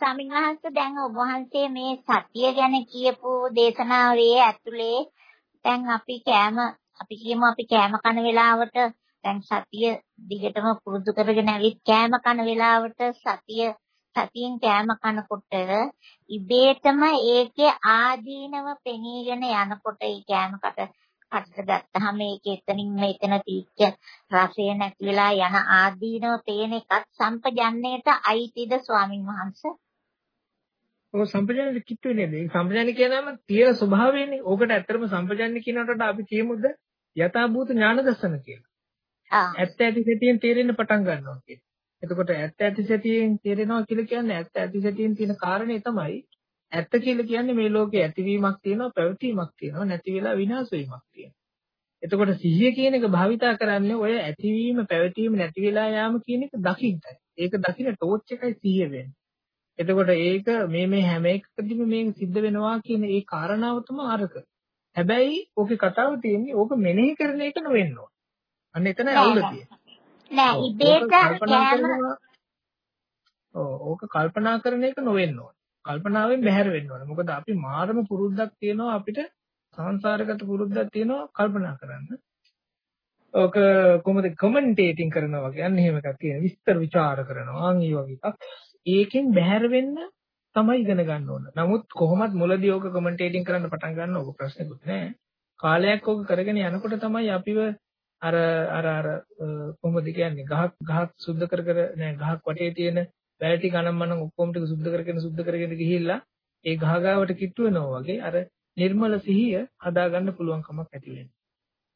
ස්වාමීන් වහන්සේ දැන් ඔබ වහන්සේ මේ සතිය ගැන කියපු දේශනාවේ ඇතුලේ දැන් අපි කෑම අපි කියමු අපි කෑම කන වෙලාවට දැන් සතිය දිගටම පුරුදු කරගෙන ඇවිත් කෑම කන වෙලාවට සතිය සතියෙන් කෑම කනකොට ඉබේටම ඒකේ ආදීනව පෙනීගෙන යනකොට ඒ කෑමකට කටට ගත්තාම ඒක එතනින් මෙතන තීච්ච රසය නැති වෙලා යන ආදීනව පේන එකත් සම්පජන්නේට අයිතිද ස්වාමින් වහන්සේ? ඔය සම්පජානෙ කිට්ටු නේද? ඒ සම්පජානෙ කියනම තියෙන ස්වභාවයනේ. ඕකට ඇත්තටම සම්පජානෙ කියනකට අපි කියමුද යථාභූත ඥාන දර්ශන කියලා. ආ. ඇත්ත ඇති සැටියෙන් තේරෙන්න පටන් ගන්නවා කියන්නේ. එතකොට ඇත්ත ඇති සැටියෙන් තේරෙනවා කියලා කියන්නේ ඇත්ත ඇති සැටියෙන් තියෙන කාරණේ තමයි ඇත්ත කියලා කියන්නේ මේ ලෝකේ ඇතිවීමක් තියෙනවා පැවතීමක් තියෙනවා නැති වෙලා විනාශ වීමක් තියෙනවා. එතකොට සිහිය කියන එක භාවිතා කරන්නේ ඔය ඇතිවීම පැවතීම නැති වෙලා යාම කියන එක දකින්නයි. ඒක දකින්න ටෝච් එකයි සිහිය වෙන්නේ. එතකොට ඒක මේ මේ හැම එකකදීම මේක සිද්ධ වෙනවා කියන ඒ කාරණාව තමයි අරක. හැබැයි ඕකේ කතාව තියෙන්නේ ඕක මෙනෙහි කරන එක නෙවෙන්න ඕන. අන්න එතන අවුල තියෙන්නේ. නෑ ඉබේට ඕක කල්පනා කරන එක නොවෙන්න ඕන. කල්පනාවෙන් බැහැර වෙන්න ඕන. මොකද අපි මාරම පුරුද්දක් තියෙනවා අපිට සංසාරගත පුරුද්දක් තියෙනවා කල්පනා කරන්න. ඕක කොහොමද කමෙන්ටේටිං කරනවා අන්න එහෙම එකක් තියෙන විස්තර ਵਿਚාර කරනවා අන් ඒ වගේ එකක් ඒකෙන් බැහැර වෙන්න තමයි ඉගෙන ගන්න ඕන. නමුත් කොහොමත් මුලදී ඕක කමෙන්ටේටිං කරන්න පටන් ගන්න ඕක ප්‍රශ්නකුත් නෑ. කාලයක් ඕක කරගෙන යනකොට තමයි අපිව අර අර අර කොහොමද කියන්නේ ගහක් ගහක් සුද්ධ කර කර නෑ ගහක් වටේ තියෙන වැල් ටික අනම්මනම් ඔක්කොම ටික සුද්ධ කරගෙන සුද්ධ කරගෙන ගිහිල්ලා ඒ ගහ ගාවට කිට්ටු වෙනවා වගේ අර නිර්මල සිහිය හදාගන්න පුළුවන් කමක් ඇති වෙනවා.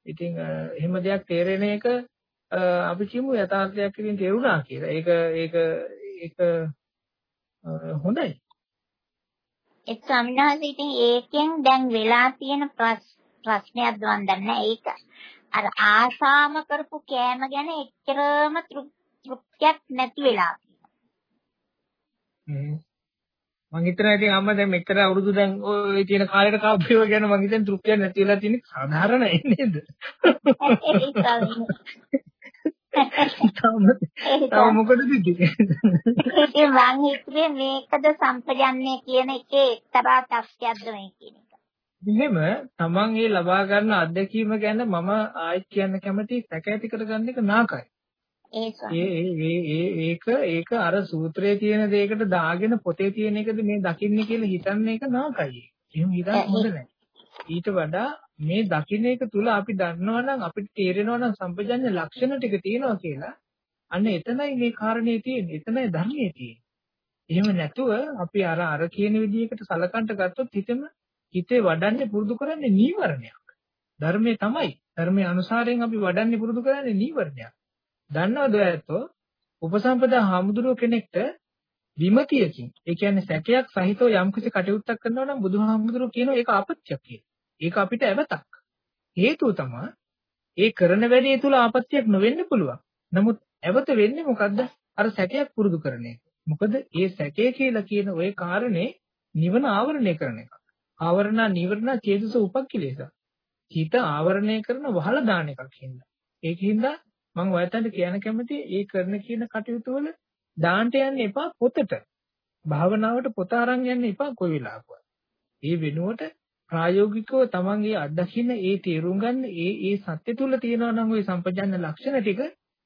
ඉතින් එහෙම දෙයක් තේරෙන එක අපි කියමු යථාර්ථයක් විදිහින් තේරුණා කියලා. ඒක ඒක ඒක හොඳයි. ඒ ස්වාමීන් වහන්සේ ඉතින් ඒකෙන් දැන් වෙලා තියෙන ප්‍රශ්නයක් මම දන්නේ ඒක අර ආසාම කරපු කෑම ගැන එච්චරම තෘප්තියක් නැති වෙලා මං හිතනවා ඉතින් අම්මා දැන් මෙච්චර අවුරුදු දැන් ඔය තියෙන කාලේට කාප්පේව ගැන මං හිතන්නේ තෘප්තියක් නැති වෙලා තියෙන්නේ සාධාරණයි නේද? තාම මොකටද? ඉතින් මං හිතුවේ මේකද සම්පජන්ණය කියන එකේ එක්තරා තස්යක්ද මේ කියන එක. එහෙම තමන් ඒ ලබා ගන්න අත්දැකීම ගැන මම ආයෙත් කියන්න කැමති සැක ඇති කරගන්න එක නාකයි. ඒක ඒක අර සූත්‍රයේ තියෙන දෙයකට දාගෙන පොතේ තියෙන එකද මේ දකින්නේ කියලා හිතන්න එක නාකයි. එහෙම හිතන්න හොඳ නැහැ. ඊට වඩා මේ දකින්න එක තුල අපි දන්නවා නම් අපිට තේරෙනවා නම් සම්පජඤ්ඤ ලක්ෂණ ටික තියෙනවා කියලා අන්න එතනයි මේ කාරණේ තියෙන්නේ. එතනයි ධර්මයේ තියෙන්නේ. එහෙම නැතුව අපි අර අර කියන විදිහකට සලකන්ට ගත්තොත් හිතෙම හිතේ වඩන්නේ පුරුදු කරන්නේ නීවරණයක්. ධර්මයේ තමයි. ධර්මයේ අනුසාරයෙන් අපි වඩන්නේ පුරුදු කරන්නේ නීවරණයක්. දන්නවද ඇත්තෝ? උපසම්පදා හාමුදුරුව කෙනෙක්ට විමතියකින් ඒ කියන්නේ සැකයක් සහිතව යම්කිසි කටයුත්තක් කරනවා නම් බුදුහාමුදුරුවෝ කියනවා ඒක ආපත්‍යක් කියලා. ඒක අපිට ඇවතක්. හේතුව තමයි ඒ කරන වැඩේ තුල ආපත්‍යක් නොවෙන්න පුළුවන්. නමුත් ඇවත වෙන්නේ මොකද්ද? අර සැකයක් පුරුදු කරන එක. මොකද ඒ සැකය කියලා කියන ওই කාරණේ නිවන ආවරණය කරන එක. ආවරණ නිවරණ චේතස උපක්ඛිලේස. හිත ආවරණය කරන වහලා දාන එකක් හින්දා. ඒකින්ද මම ඔයයන්ට කියන කැමති ඒ කරන කියන කටයුතු වල දාන්න යන්න එපා පොතට. භාවනාවට පොත අරන් යන්න එපා කොයි වෙලාවකවත්. ඒ වෙනුවට ප්‍රායෝගිකව තමන්ගේ අත්දකින්න ඒ තේරුම් ගන්න ඒ ඒ සත්‍ය තුල තියෙනවා නම් ওই සම්පජාන්න ලක්ෂණ ටික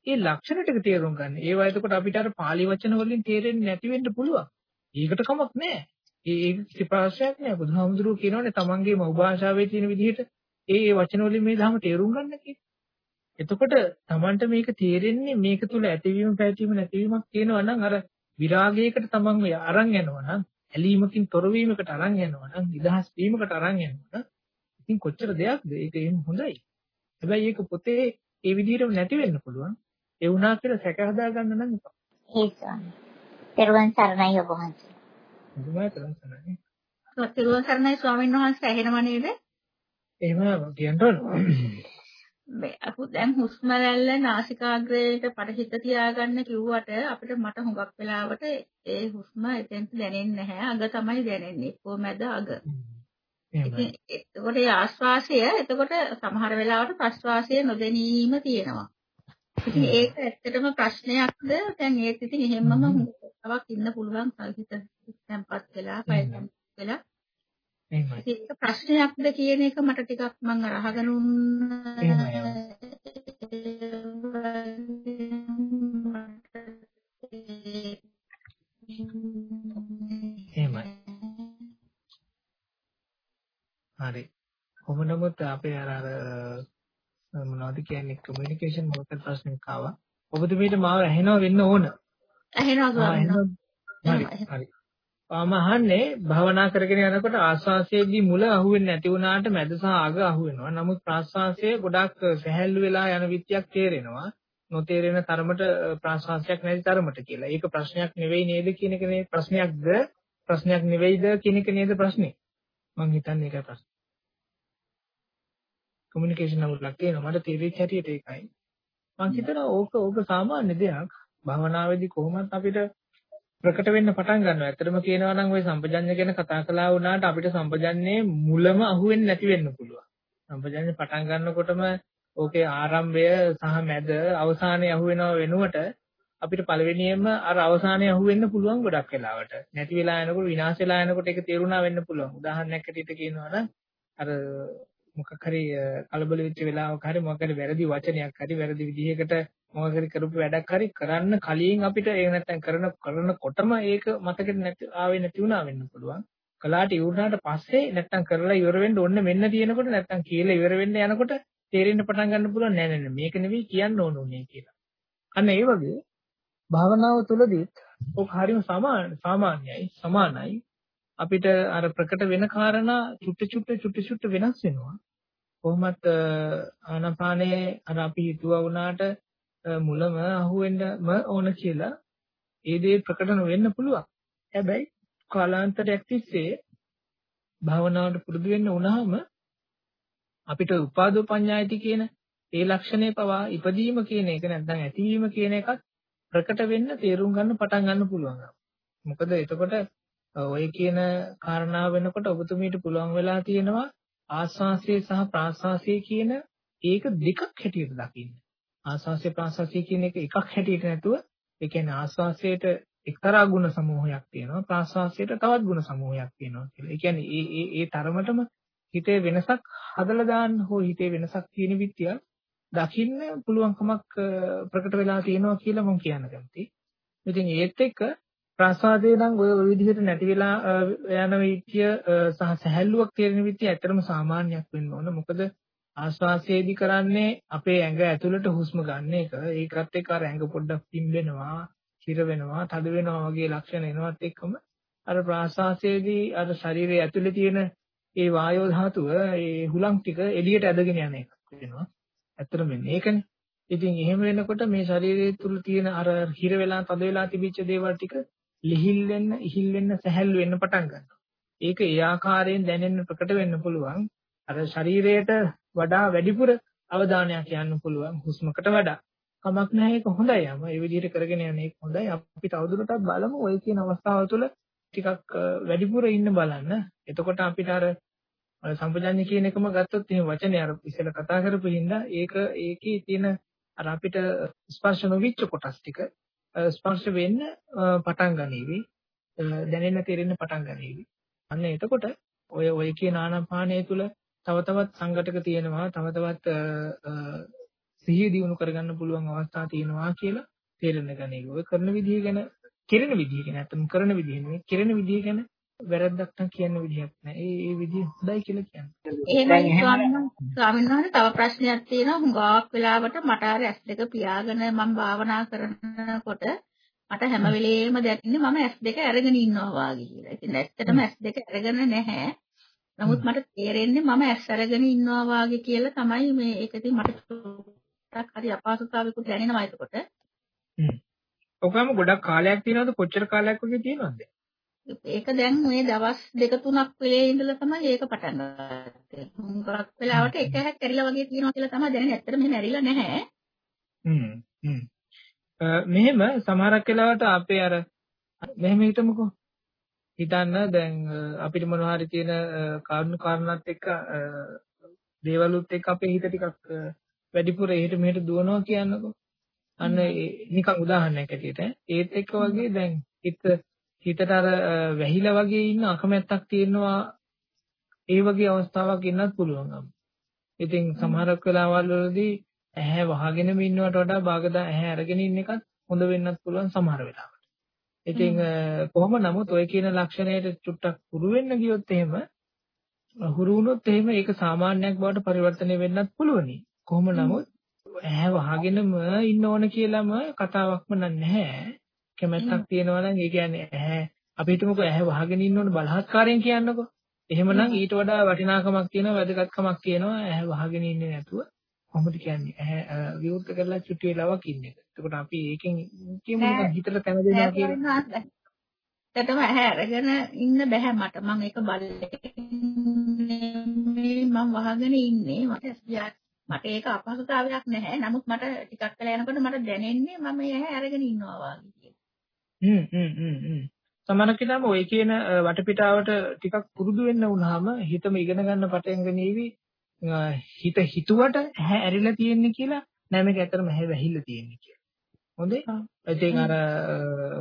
ඒ ලක්ෂණ ටික තේරුම් ගන්න. ඒවා එතකොට අපිට අර පාලි වචන වලින් තේරෙන්නේ නැති වෙන්න පුළුවන්. ඒකට කමක් නැහැ. ඒ ඒක කිසි ප්‍රශ්නයක් නෑ. බුදුහාමුදුරුවෝ කියනවානේ තමන්ගේ මව් භාෂාවේ තියෙන විදිහට ඒ ඒ වචන වලින් මේ ධර්ම තේරුම් ගන්න කියලා. එතකොට තමන්ට මේක තේරෙන්නේ මේක තුල ඇතිවීම පැවතීම නැතිවීමක් තියෙනවා නම් අර විරාගයකට තමන් අරන් යනවා නම් ඇලීමකින් තොර වීමකට අරන් යනවා නම් නිදහස් වීමකට අරන් යනවා නම් ඉතින් කොච්චර දෙයක්ද ඒක එහෙම හොඳයි. හැබැයි ඒක පොතේ ඒ විදිහටම නැති වෙන්න පුළුවන්. ඒ වුණා කියලා සැක හදා ගන්න නම් එපා. ඒකයි. පෙරවන් සරණයි ඔබ වහන්සේ. මුදුමයි පෙරවන් සරණයි. පෙරවන් සරණයි ස්වාමීන් වහන්සේ ඇහෙනව නේද? එහෙම කියන්න ඕන. අපු දැන් හුස්ම රැල්ල නාසිකාග්‍රේට පරිහිත තියාගන්න කිව්වට අපිට මට හුඟක් වෙලාවට ඒ හුස්ම එතෙන්ට දැනෙන්නේ නැහැ. අග තමයි දැනෙන්නේ. කොහමද අග. ඉතින් එතකොට ආශ්වාසය එතකොට සමහර වෙලාවට ප්‍රශ්වාසය නොදැනීම තියෙනවා. ඉතින් ඒක ඇත්තටම ප්‍රශ්නයක්ද? දැන් ඒක ඉතින් එහෙමම තවක් ඉන්න පුළුවන් හිත තැම්පත් වෙලා පය තැම්පත් වෙලා එහෙමයි. ඒක ප්‍රශ්නයක්ද කියන එක මට ටිකක් මම අහගෙන එහෙමයි. හරි. කොහොම නමුත් අපේ අර අර මොනවද කියන්නේ කමියුනිකේෂන් මොකක්ද ප්‍රශ්නයක් ආවා. ඔබතුමීට මාව ඇහෙනව වෙන්න ඕන. ඇහෙනවා හරි. හරි. මම අහන්නේ භවනා කරගෙන යනකොට ආස්වාසයේදී මුල අහුවෙන්නේ නැති වුණාට මැද සහ අග අහුවෙනවා. නමුත් ප්‍රාස්වාසයේ ගොඩක් සැහැල්ලු වෙලා යන විත්‍යක් තේරෙනවා. නොතේරෙන තරමට ප්‍රාස්වාසයක් නැති තරමට කියලා. ඒක ප්‍රශ්නයක් නෙවෙයි නේද කියන එක නේ ප්‍රශ්නයක්ද ප්‍රශ්නයක් නෙවෙයිද කියන එක නේද ප්‍රශ්නේ. මම හිතන්නේ ඒකයි ප්‍රශ්නේ. කමියුනිකේෂන් නවුලක් තියෙනවා. මට තේරිච්ච හැටියට ඒකයි. මම හිතනවා ඕක ඕක සාමාන්‍ය දෙයක්. භවනාවේදී කොහොමත් අපිට ප්‍රකට වෙන්න පටන් ගන්නවා. ඇත්තටම කියනවා නම් ওই සම්පජඤ්ඤ ගැන කතා කළා වුණාට අපිට සම්පජඤ්ඤේ මුලම අහුවෙන්නේ නැති වෙන්න පුළුවන්. සම්පජඤ්ඤ පටන් ගන්නකොටම ඕකේ ආරම්භය සහ මැද අවසානය අහුවෙනව වෙනුවට අපිට පළවෙනියෙන්ම අර අවසානය අහුවෙන්න පුළුවන් ගොඩක් වෙලාවට. නැති වෙලා යනකොට විනාශ වෙලා යනකොට ඒක තේරුණා වෙන්න පුළුවන්. උදාහරණයක් ඇටියට කියනවා නම් අර මොකක් හරි කලබල වෙච්ච වෙලාවක හරි මොකක් හරි වැරදි වචනයක් හරි වැරදි විදිහකට මොකක් හරි කරපු වැඩක් හරි කරන්න කලින් අපිට ඒක නැත්තම් කරන කරනකොටම ඒක මතකෙට නැති ආවේ නැති වුණා වෙන්න පුළුවන්. කලාට ඉවරනාට පස්සේ නැත්තම් කරලා ඉවර වෙන්න ඕන්න මෙන්න තියෙනකොට නැත්තම් කියලා ඉවර වෙන්න යනකොට තේරෙන්න පටන් ගන්න පුළුවන් නෑ නෑ මේක නෙවෙයි කියන්න ඕන උනේ කියලා. අන්න ඒ වගේ භාවනාව තුළදීත් ඔක හරිම සමාන සාමාන්‍යයි සමානයි අපිට අර ප්‍රකට වෙන කාරණා චුට්ට චුට්ට චුට්ට චුට්ට වෙනස් වෙනවා. කොහොමත් ආනාපානේ අර අපි හිතුවා වුණාට මුලම අහුවෙන්නම ඕන කියලා ඒ දේ ප්‍රකට නොවෙන්න පුළුවන්. හැබැයි කාලාන්තරයක් තිස්සේ භාවනාවට පුරුදු වෙන්න වුණාම අපිට උපාදෝ පඤ්ඤායති කියන ඒ ලක්ෂණය පවා ඉපදීම කියන එක නැත්නම් ඇතිවීම කියන එකත් ප්‍රකට වෙන්න තේරුම් ගන්න පටන් ගන්න පුළුවන්. මොකද එතකොට ඔය කියන කාරණාව වෙනකොට ඔබතුමීට පුළුවන් වෙලා තියෙනවා ආස්වාසය සහ ප්‍රාස්වාසය කියන ඒක දෙකක් හැටියට දකින්න. ආස්වාසය ප්‍රාස්වාසය කියන එක එකක් හැටියට නැතුව ඒ කියන්නේ ආස්වාසයට එක්තරා ගුණ සමූහයක් තියෙනවා ප්‍රාස්වාසයට තවත් ගුණ සමූහයක් තියෙනවා කියලා. ඒ කියන්නේ ඒ ඒ ඒ තරමටම හිතේ වෙනසක් හදලා දාන්න හෝ හිතේ වෙනසක් තියෙන විත්‍ය දකින්න පුළුවන්කමක් ප්‍රකට වෙලා තියෙනවා කියලා මම කියන්න කැමතියි. ඉතින් ඒත් එක්ක ප්‍රාසාදේ නම් ඔය විදිහට නැති වෙලා යන විත්‍ය සහ සැහැල්ලුවක් තියෙන විත්‍ය ඇත්තටම සාමාන්‍යයක් වෙන්න ඕන. මොකද ආශ්වාසයේදී කරන්නේ අපේ ඇඟ ඇතුළට හුස්ම ගන්න එක. ඒකත් එක්ක අර ඇඟ පොඩ්ඩක් පිම්බෙනවා, හිර වෙනවා, තද වෙනවා වගේ ලක්ෂණ එනවත් එක්කම අර ප්‍රාශ්වාසයේදී අර ශරීරයේ ඇතුළේ තියෙන ඒ වායෝ ධාතුව ඒ හුලං ටික එළියට ඇදගෙන යන එකක් වෙනවා. ඇත්තටම වෙන්නේ ඒකනේ. ඉතින් එහෙම වෙනකොට මේ ශරීරය තුල තියෙන අර හිර වෙලා තද වෙලා තිබිච්ච දේවල් ටික ලිහිල් වෙන්න, ඉහිල් වෙන්න, සැහැල්ලු වෙන්න පටන් ගන්නවා. ඒක ඒ ආකාරයෙන් දැනෙන්න ප්‍රකට වෙන්න පුළුවන්. අර ශරීරයට වඩා වැඩිපුර අවධානයක් යන්න පුළුවන් හුස්මකට වඩා. කමක් නැහැ ඒක හොඳයි යම. ඒ විදිහට කරගෙන යන එක හොඳයි. අපි තවදුරටත් බලමු ওই කියන අවස්ථාව තුළ ටිකක් වැඩිපුර ඉන්න බලන්න. එතකොට අපිට අර සම්පජාඤ්ඤ කියන එකම ගත්තොත් එහෙම වචනේ අර ඉස්සෙල්ලා කතා කරපු හින්දා ඒක ඒකේ තියෙන අර අපිට ස්පර්ශ නොවිච්ච කොටස් ටික ස්පර්ශ වෙන්න පටන් ගනීවි. දැනෙන්න තේරෙන්න පටන් ගනීවි. අන්න එතකොට ඔය ඔය කියන ආනාපානය තුල තව තවත් සංගතක තියෙනවා තව තවත් සිහිය දියුණු කරගන්න පුළුවන් අවස්ථා තියෙනවා කියලා තේරෙන්න ගනීවි. ඔය කරන විදිහ ගැන කෙරෙන විදිහ ගැන නැත්නම් කරන විදිහ නෙවෙයි කෙරෙන විදිහ ගැන වැරද්දක් නම් කියන්න විදිහක් නැහැ. ඒ ඒ විදිහ හොඳයි කියලා කියන්නේ. එහෙමයි ස්වාමීන් වහන්සේ තව ප්‍රශ්නයක් තියෙනවා. හුඟක් වෙලාවට මට අර S2 පියාගෙන මම භාවනා කරනකොට මට හැම වෙලේම දැනෙන්නේ මම S2 අරගෙන ඉන්නවා වාගේ කියලා. ඉතින් ඇත්තටම S2 අරගෙන නැහැ. නමුත් මට තේරෙන්නේ මම S අරගෙන ඉන්නවා වාගේ කියලා තමයි මේ ඒක ඉතින් මට ටිකක් හරි අපහසුතාවයකුත් දැනෙනවා එතකොට. හ්ම්. ඔකම ගොඩක් කාලයක් තියෙනවද කොච්චර කාලයක් වගේ තියෙනවද? ඒක දැන් මේ දවස් දෙක තුනක් වෙලේ ඉඳලා තමයි ඒක පටන් ගත්තේ. හුඟක් වෙලාවට එක හැක් කැරිලා වගේ තියෙනවා කියලා තමයි දැනෙන්නේ. ඇත්තට මෙහෙම ඇරිලා නැහැ. හ්ම් හ්ම්. මෙහෙම සමහරක් වෙලාවට අපේ අර මෙහෙම හිතමුකෝ. හිතන්න දැන් අපිට මොනවා හරි තියෙන කාරණු කාරණාත් එක්ක දේවලුත් එක්ක අපේ හිත ටිකක් වැඩිපුර එහෙට මෙහෙට දුවනවා කියන්නකෝ. අන්න නිකන් උදාහරණයක් ඇටියට ඒත් එක්ක වගේ දැන් හිත හිතට අර වැහිලා වගේ ඉන්න අකමැත්තක් තියෙනවා ඒ වගේ අවස්ථාවක් ඉන්නත් පුළුවන්. ඉතින් සමහරක් වෙලාවල් වලදී ඇහැ වහගෙනම ඉන්නවට වඩා බාගදා ඇහැ අරගෙන ඉන්න එකත් හොඳ වෙන්නත් පුළුවන් සමහර වෙලාවට. ඉතින් කොහොම නමුත් ඔය කියන ලක්ෂණයට චුට්ටක් හුරු වෙන්න ගියොත් එහෙම හුරු වුණොත් එහෙම ඒක සාමාන්‍යයක් බවට පරිවර්තනය වෙන්නත් පුළුවනි. කොහොම නමුත් ඇහැ වහගෙනම ඉන්න ඕන කියලාම කතාවක්ම නැහැ. කැමැත්තක් තියෙනවා නම් ඒ කියන්නේ ඇහැ අපි හිතමුකෝ ඇහැ වහගෙන ඉන්න ඕන බලහත්කාරයෙන් කියන්නකෝ. එහෙමනම් ඊට වඩා වටිනාකමක් තියෙනවා වැදගත්කමක් තියෙනවා ඇහැ වහගෙන ඉන්නේ නැතුව කොහොමද කියන්නේ විවෘත කරලා චුටි වෙලාවක් ඉන්න එක. එතකොට අපි ඒකෙන් කියමු නිකන් හිතට තැන දෙනවා කියලා. ඇත්තටම ඇහැ අරගෙන ඉන්න බෑ මට. මම ඒක බලන්නේ මම වහගෙන ඉන්නේ. මට මට ඒක අපහසුතාවයක් නැහැ. නමුත් මට ටිකක් වෙලා යනකොට මට දැනෙන්නේ මම ඇහැ අරගෙන ඉන්නවා වගේ කියලා. හ්ම් හ්ම් හ්ම් හ්ම්. සමහරකින්ම ඔය කියන වටපිටාවට ටිකක් පුරුදු වෙන්න වුනහම හිතම ඉගෙන ගන්න පටන් ගනීවි හිත හිතුවට ඇහැ ඇරිලා තියෙන්නේ කියලා නෑ මේක ඇත්තටම ඇහැ වැහිලා තියෙන්නේ කියලා. හොඳේ? ඉතින් අර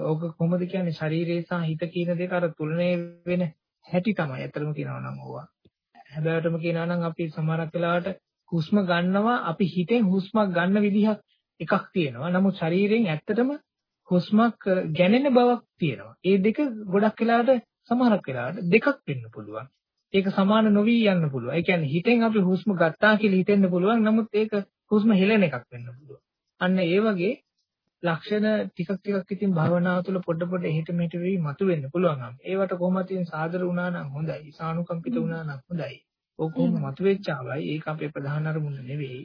ඕක කොහොමද කියන්නේ ශරීරය සහ හිත කියන දෙක අර තුලණය වෙන හැටි තමයි ඇත්තටම කියනවා නම් ඕවා. හැබැයිටම කියනවා නම් අපි සමහරක් වෙලාවට හුස්ම ගන්නවා අපි හිතෙන් හුස්මක් ගන්න විදිහක් එකක් තියෙනවා. නමුත් ශරීරයෙන් ඇත්තටම හුස්මක් ගැනෙන බවක් තියෙනවා. ඒ දෙක ගොඩක් වෙලාවට සමහරක් වෙලාවට දෙකක් වෙන්න පුළුවන්. ඒක සමාන නොවි යන්න පුළුවන්. ඒ කියන්නේ හිතෙන් අපි හුස්ම ගත්තා කියලා හිතෙන්න පුළුවන්. නමුත් ඒක හුස්ම හෙලන එකක් වෙන්න පුළුවන්. අන්න ඒ වගේ ලක්ෂණ ටිකක් ටිකක් ඉතින් භාවනාව තුළ පොඩ පොඩ එහෙට මෙහෙට වෙවි මතුවෙන්න පුළුවන්. ඒවට කොහොමද ඉතින් සාදර වුණා නම් හොඳයි. සානුකම්පිත වුණා නම් හොඳයි. ඔක්කොම මතුවෙච්ච අවයි ඒක අපේ ප්‍රධාන අරමුණ නෙවෙයි.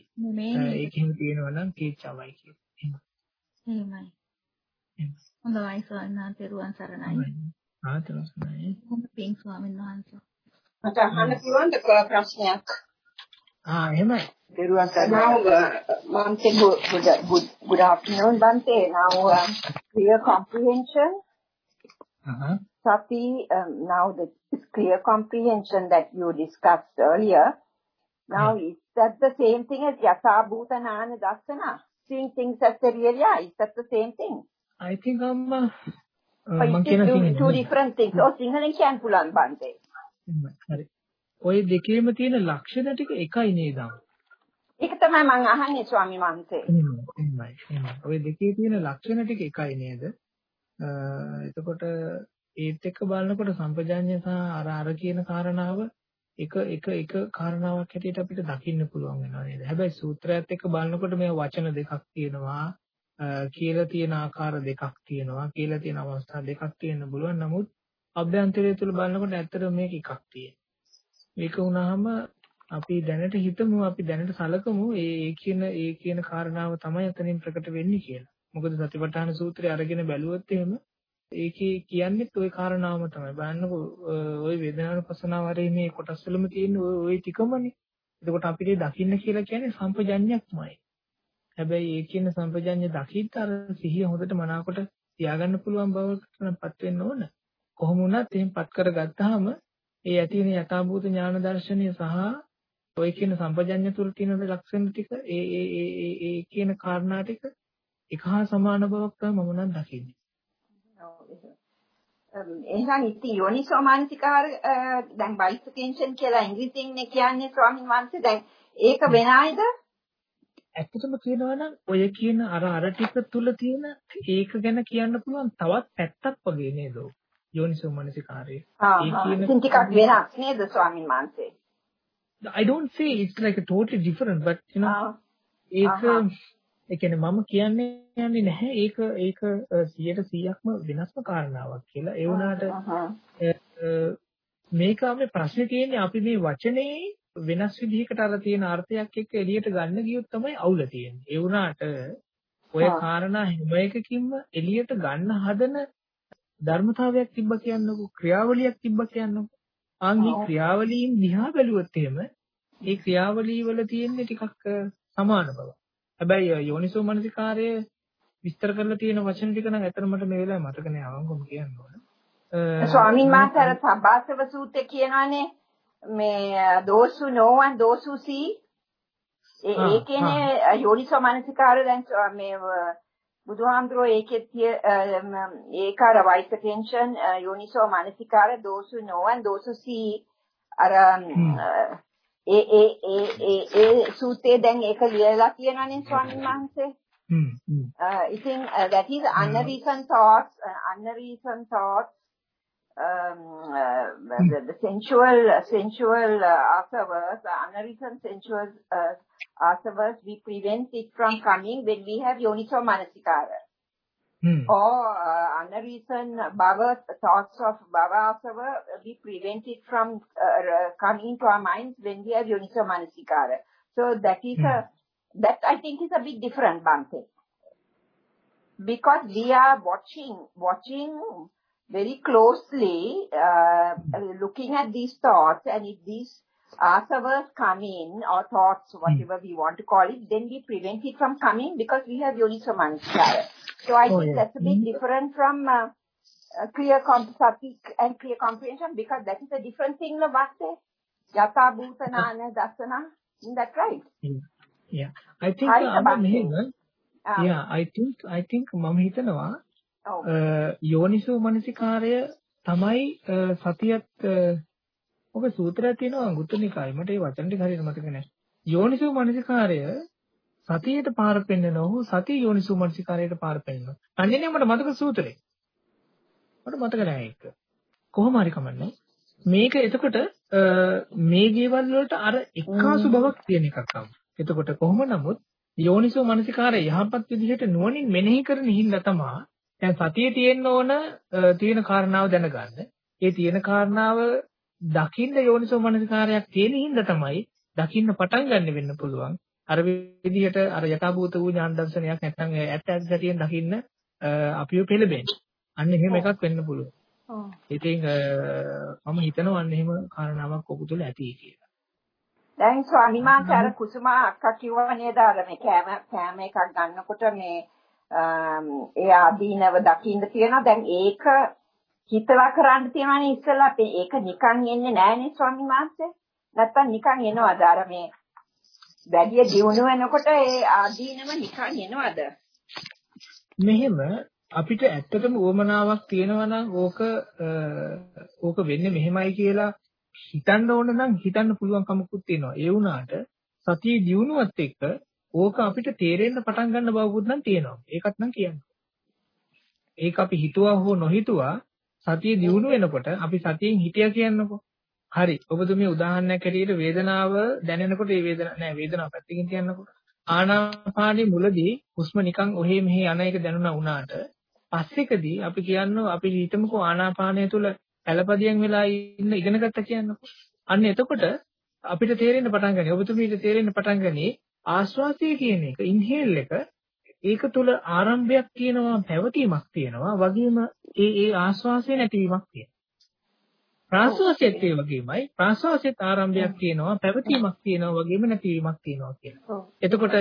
ඒකෙන් කියනවා නම් කීච්චවයි කියලා. එහෙමයි. හොඳයි ස්වාමීන් වහන්සේ සරණයි. ආතනසයි. හොඳ පිං ස්වාමීන් වහන්සේ. මට අහන්න පුළුවන්ද ප්‍රශ්නයක්? ආ එහෙමයි. Deruan now uh, Bante, good, good, good afternoon, Bante. Now, um, clear comprehension. Uh-huh. Sati, um, now the clear comprehension that you discussed earlier. Now, yeah. is that the same thing as Yatha Bhuta Nana Dasana? Seeing things as they really are, is that the same thing? I think I'm... Uh, මම කියන two, two different things. ඔය සිංහලෙන් කියන්න පුළුවන් බන්දේ. හරි. ওই දෙකේම තියෙන ලක්ෂණ ටික එකයි නේද? ඒක තමයි මම අහන්නේ ස්වාමි වහන්සේ. එහෙමයි. එහෙමයි. ওই දෙකේ තියෙන ලක්ෂණ ටික එකයි නේද? එතකොට ඒත් එක්ක බලනකොට සම්පජාඤ්ඤය සහ අර අර කියන කාරණාව එක එක එක කාරණාවක් හැටියට අපිට දකින්න පුළුවන් වෙනවා නේද? හැබැයි සූත්‍රයත් එක්ක බලනකොට මේ වචන දෙකක් තියෙනවා. කියලා තියෙන ආකාර දෙකක් තියෙනවා කියලා තියෙන අවස්ථා දෙකක් තියෙන්න පුළුවන් නමුත් අභ්‍යන්තරය තුළ බලනකොට ඇත්තටම මේක එකක් තියෙනවා මේක වුණාම අපි දැනට හිතමු අපි දැනට සලකමු ඒ කියන ඒ කියන කාරණාව තමයි එතනින් ප්‍රකට වෙන්නේ කියලා මොකද සතිපට්ඨාන සූත්‍රය අරගෙන බැලුවොත් එහෙම ඒකේ කියන්නේත් ওই කාරණාවම තමයි බලන්නකො ওই වේදනානුපස්සනාව වරේ මේ කොටස් වලම තියෙන ওই ওই ටිකමනේ එතකොට අපිට දකින්න කියලා කියන්නේ සම්පජඤ්ඤයක්මයි හැබැයි ඒ කියන සම්පජඤ්ඤ දකින්න අර සිහිය හොඳට මනාකොට තියාගන්න පුළුවන් බවටපත් වෙන්න ඕන. කොහොම වුණත් එහෙන්පත් කරගත්තාම ඒ ඇති වෙන යථාභූත ඥාන දර්ශනය සහ ඔය කියන සම්පජඤ්ඤ තුල තියෙන ලක්ෂණ ටික ඒ ඒ ඒ ඒ කියන කාරණා ටික එක හා සමාන බවක් තමයි මම නම් දකින්නේ. එහෙනම් ඉතින් යෝනිසෝමානසිකාර දැන් බයිස්කේෂන් කියලා ඉංග්‍රීසියෙන් කියන්නේ ස්වාමීන් වහන්සේ දැන් ඒක වෙන අයද ඇත්තටම කියනවා නම් ඔය කියන අර අර ටික තුල තියෙන ඒක ගැන කියන්න පුළුවන් තවත් පැත්තක් වගේ නේද? යෝනිසෝ මනසිකාරය. කියන ටිකක් වෙනස් නේද ස්වාමීන් වහන්සේ? I don't say it's like a totally different but you know ඒක ඒ කියන්නේ මම කියන්නේ යන්නේ නැහැ ඒක ඒක 100%ක්ම වෙනස්ම කාරණාවක් කියලා. ඒ වුණාට මේක අපේ ප්‍රශ්නේ තියෙන්නේ අපි මේ වචනේ වෙනස් විදිහකට අර තියෙන අර්ථයක් එක්ක එළියට ගන්න ගියොත් තමයි අවුල තියෙන්නේ. ඒ වුණාට ඔය කාරණා හැම එකකින්ම එළියට ගන්න හදන ධර්මතාවයක් තිබ්බ කියන්නකො ක්‍රියාවලියක් තිබ්බ කියන්නකො. ආන්ගේ ක්‍රියාවලීන් දිහා බැලුවොත් එහෙම ඒ ක්‍රියාවලී වල තියෙන්නේ ටිකක් සමාන බව. හැබැයි යෝනිසෝ මනසිකාරය විස්තර කරලා තියෙන වචන ටික නම් ඇත්තට මට මේ වෙලාවේ මතක නෑ අවංගොම කියන්න ඕන. ස්වාමීන් වහන්සේ අර සබ්බාසව සූත්‍රය කියනවානේ මේ those who know and those who see ඒ කියන්නේ යෝනිසෝ මනසිකාර දැන් මේ බුදුහාමුදුරෝ ඒකෙත් ඒක අර vice attention යෝනිසෝ මානසිකාර and those who see අර ඒ ඒ ඒ ඒ ඒ සූත්‍රයේ දැන් ඒක ලියලා තියෙනවනේ ස්වාමීන් වහන්සේ. හ්ම්. ඉතින් that is unreason thoughts unreason thoughts um, uh, the, the sensual sensual uh, afterwards unreason sensual uh, afterwards we prevent it from coming when we have yoniso manasikara. Hmm. Or uh, another reason, bhava, thoughts of bhava afterward, we prevent it from uh, coming to our minds when we have yoniso manasikara. So that is hmm. a, that I think is a bit different, Bante. Because we are watching, watching very closely, uh, looking at these thoughts and if these asavas come in or thoughts, whatever we want to call it, then we prevent it from coming because we have yoniso manasikara. So I oh, think yeah. that's a bit mm-hmm. different from uh, clear comp- and clear comprehension because that is a different thing, Navaste. Yata Bhutanana Dasana. Isn't that right? Yeah. yeah. I think අම මෙහෙම yeah I think I think මම හිතනවා යෝනිසෝ මනසිකාරය තමයි සතියත් ඔබ සූත්‍රයක් තියෙනවා අඟුත්තර නිකායේ මට ඒ වචන ටික හරියට මතක නැහැ. යෝනිසෝ මනසිකාරය සතියට පාර පෙන්නන ඔහු සතිය යෝනිසෝ මනසිකාරයට පාර පෙන්නනවා. අන්නේ මට මතක සූත්‍රේ. මට මතක නැහැ ඒක. කොහොම හරි කමන්නේ. මේක එතකොට මේ දේවල් වලට අර එකාසු බවක් තියෙන එකක් තමයි. එතකොට කොහොම නමුත් යෝනිසෝ මනසිකාරය යහපත් විදිහට නුවණින් මෙනෙහි කරන හින්දා තමයි දැන් සතියේ තියෙන්න ඕන තියෙන කාරණාව දැනගන්න. ඒ තියෙන කාරණාව දකින්න යෝනිසෝ මනසිකාරයක් තියෙන හින්දා තමයි දකින්න පටන් ගන්න වෙන්න පුළුවන්. අර විදිහට අර යථාභූත වූ ඥාන දර්ශනයක් නැත්නම් ඇත්ත ඇත්ත සැටියෙන් දකින්න අපිව පෙළඹෙන්නේ. අන්න එහෙම එකක් වෙන්න පුළුවන්. ඔව්. ඉතින් මම හිතනවා අන්න එහෙම කාරණාවක් ඔබ තුළ ඇති කියලා. දැන් වහන්සේ අර කුසුමා අක්කා කිව්වා නේද අර මේ කෑම කෑම එකක් ගන්නකොට මේ ඒ ආදීනව දකින්න තියෙනවා. දැන් ඒක හිතලා කරන්න තියෙනවානේ ඉස්සෙල්ලා ඒක නිකන් එන්නේ නෑනේ ස්වාමීන් වහන්සේ. නැත්තම් නිකන් එනවාද අර මේ වැඩි දියුණු වෙනකොට ඒ ආදීනම නිකන් එනවද? මෙහෙම අපිට ඇත්තටම උවමනාවක් තියෙනවා නම් ඕක ඕක වෙන්නේ මෙහෙමයි කියලා හිතන්න ඕන නම් හිතන්න පුළුවන් කමකුත් තියෙනවා. ඒ වුණාට සතිය දියුණුවත් එක්ක ඕක අපිට තේරෙන්න පටන් ගන්න බවකුත් නම් තියෙනවා. ඒකත් නම් කියන්න. ඒක අපි හිතුවා හෝ නොහිතුවා සතිය දියුණු වෙනකොට අපි සතියෙන් හිටියා කියන්නකෝ. හරි. ඔබතුමිය උදාහරණයක් ඇටියට වේදනාව දැනෙනකොට ඒ වේදනාව නෑ වේදනාව පැත්තකින් තියන්නකො. ආනාපානයේ මුලදී හුස්ම නිකන් ඔහේ මෙහි යන එක දැනුණා වුණාට පස්සේකදී අපි කියනවා අපි හිතමුකෝ ආනාපානය තුල පළපදියෙන් වෙලා ඉන්න ඉගෙන ගත්ත කියන්නකො. අන්න එතකොට අපිට තේරෙන්න පටන් ගන්නේ ඔබතුමීට තේරෙන්න පටන් ගන්නේ ආස්වාසය කියන එක ඉන්හෙල් එක ඒක තුල ආරම්භයක් තියෙනවා පැවතීමක් තියෙනවා වගේම ඒ ඒ ආස්වාසය නැතිවීමක් තියෙනවා. ප්‍රාශ්වාසයේත් ඒ වගේමයි ප්‍රාශ්වාසයේත් ආරම්භයක් තියෙනවා පැවතීමක් තියෙනවා වගේම නැතිවීමක් තියෙනවා කියලා. එතකොට